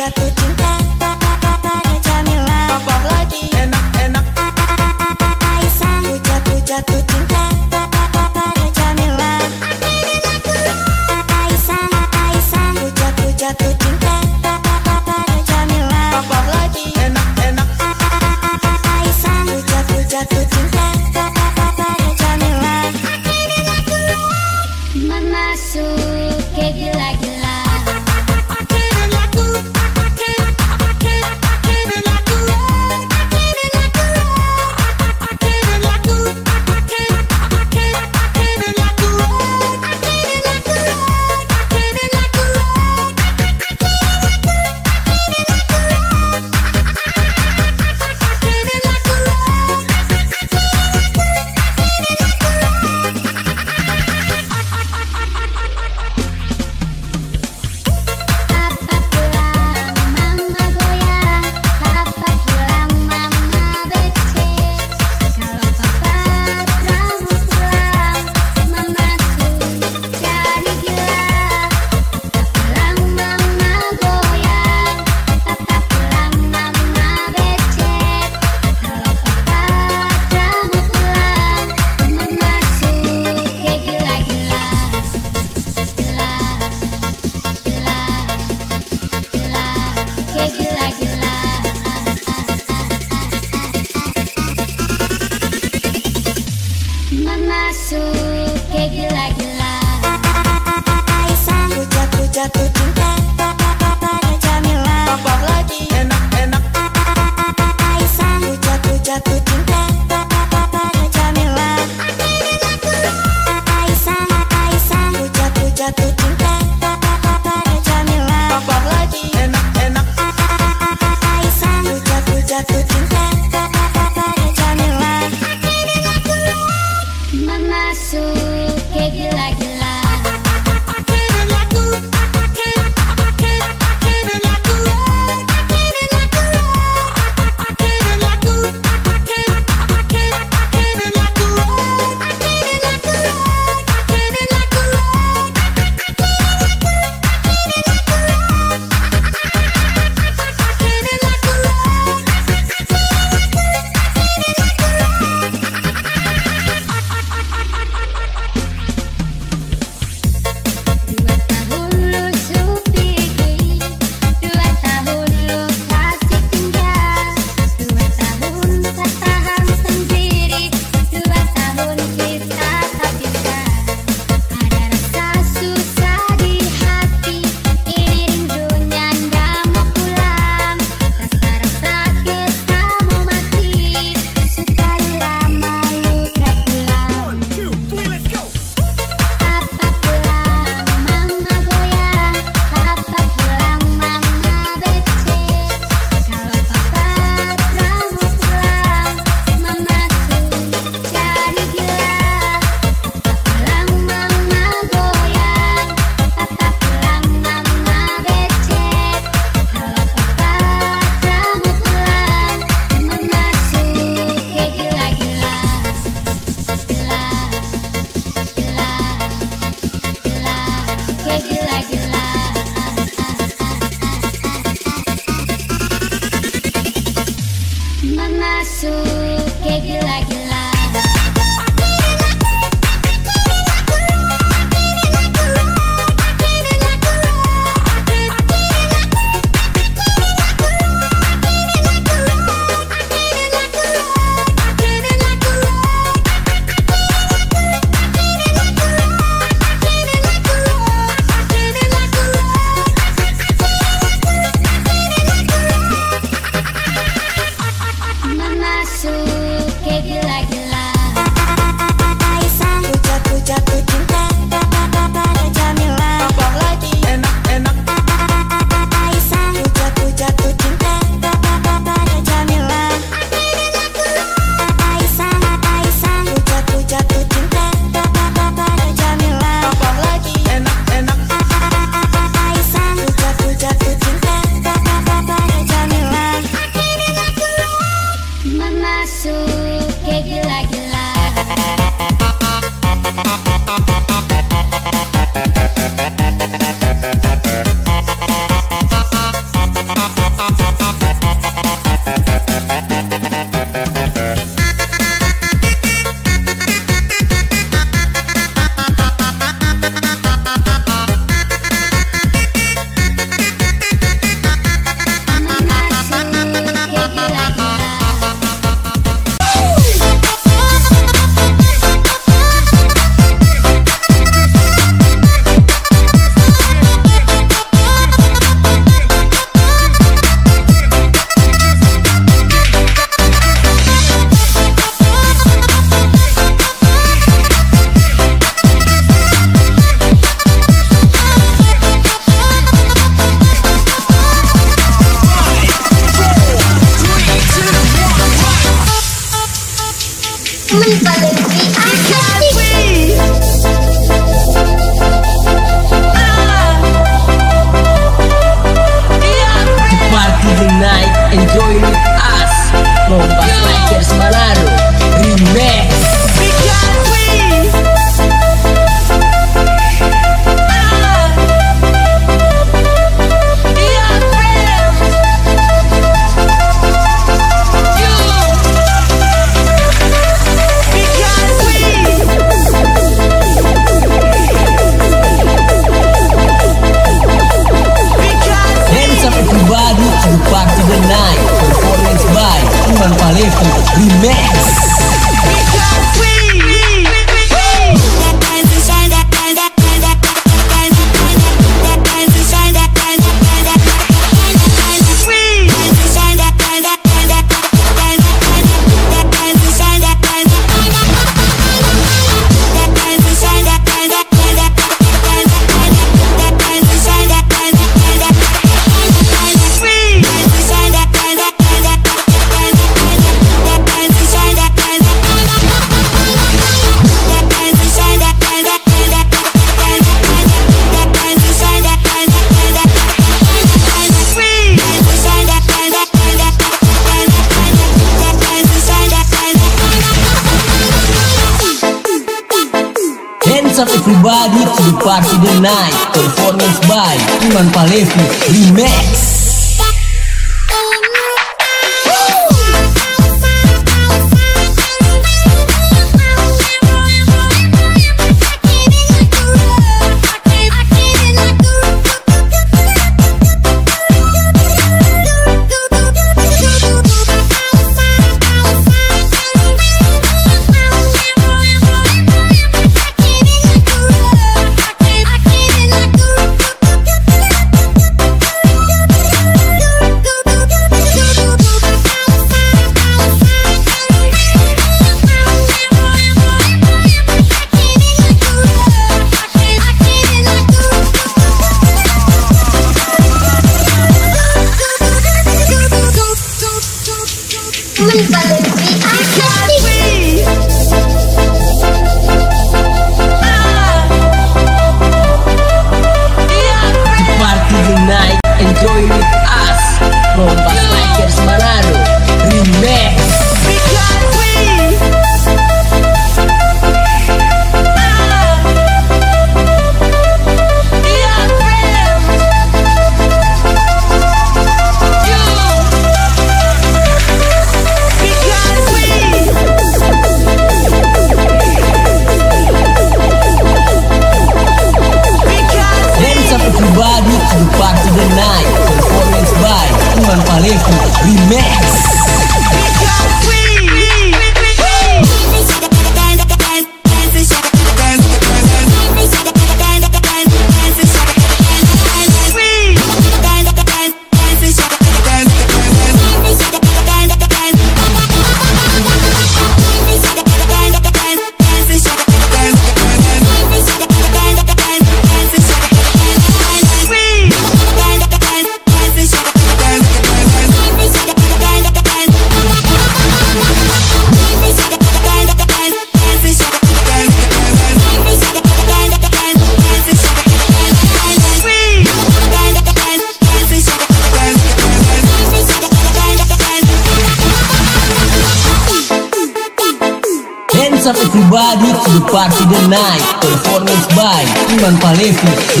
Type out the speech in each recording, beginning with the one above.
got to do that.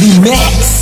Remix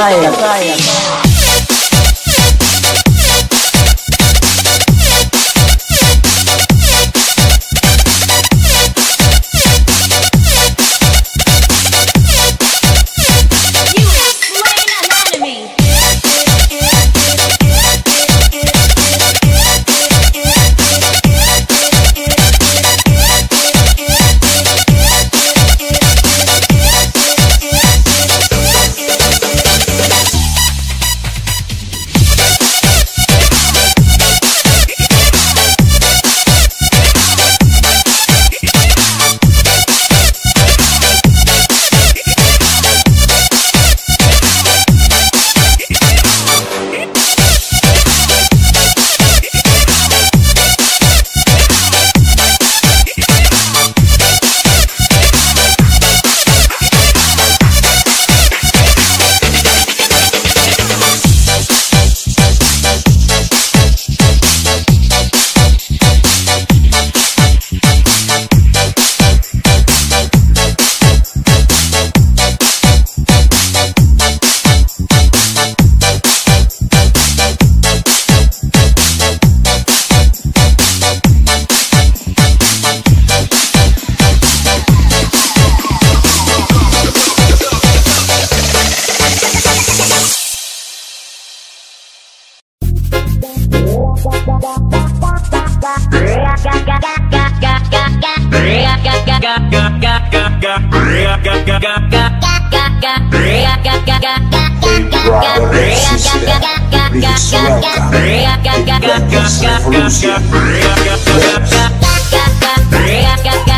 は。Revolution.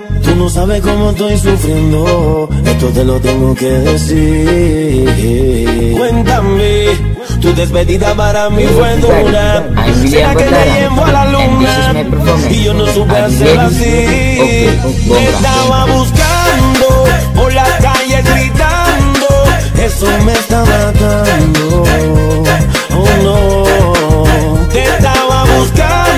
Tú no sabes cómo estoy sufriendo. Esto te lo tengo que decir. Cuéntame. Tu despedida para mí fue dura. Será que te llevo a la luna y yo no supe hacerlo así. Me estaba buscando por las calles gritando. Eso me está matando. Oh no. Te estaba buscando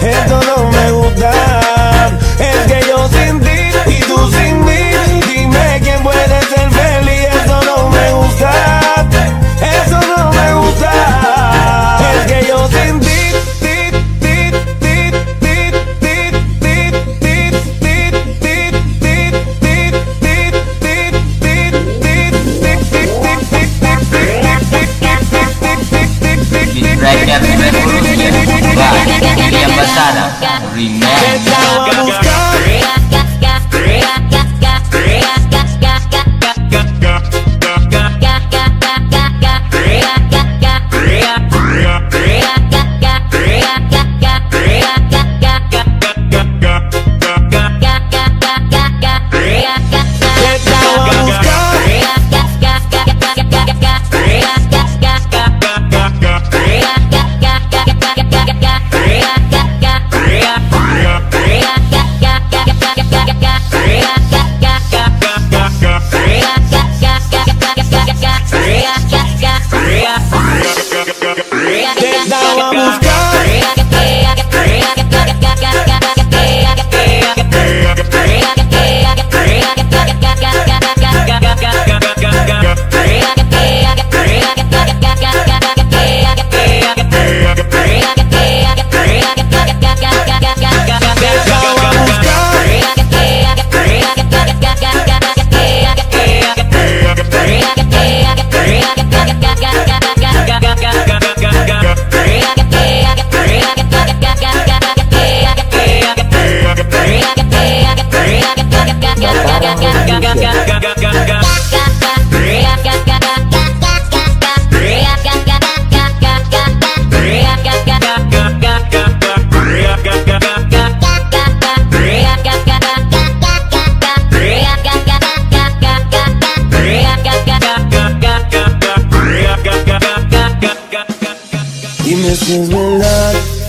El dolor me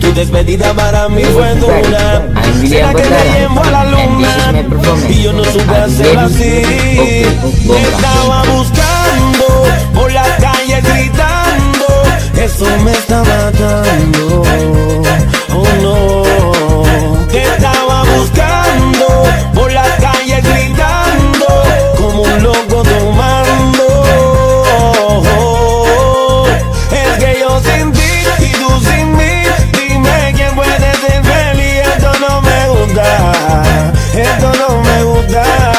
tu despedida para mí fue dura. Será que te llevo a la luna y yo no supe hacerlo así. Estaba buscando por la calle gritando, eso me está matando. Oh no, te estaba buscando por la calle gritando. Como un loco esto no me gusta.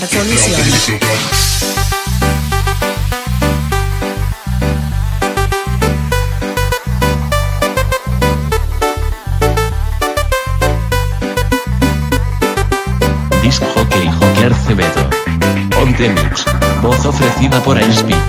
Revolution. Disc Jockey Jockey Arcevedo. Ponte Mix. Voz ofrecida por iSpeech.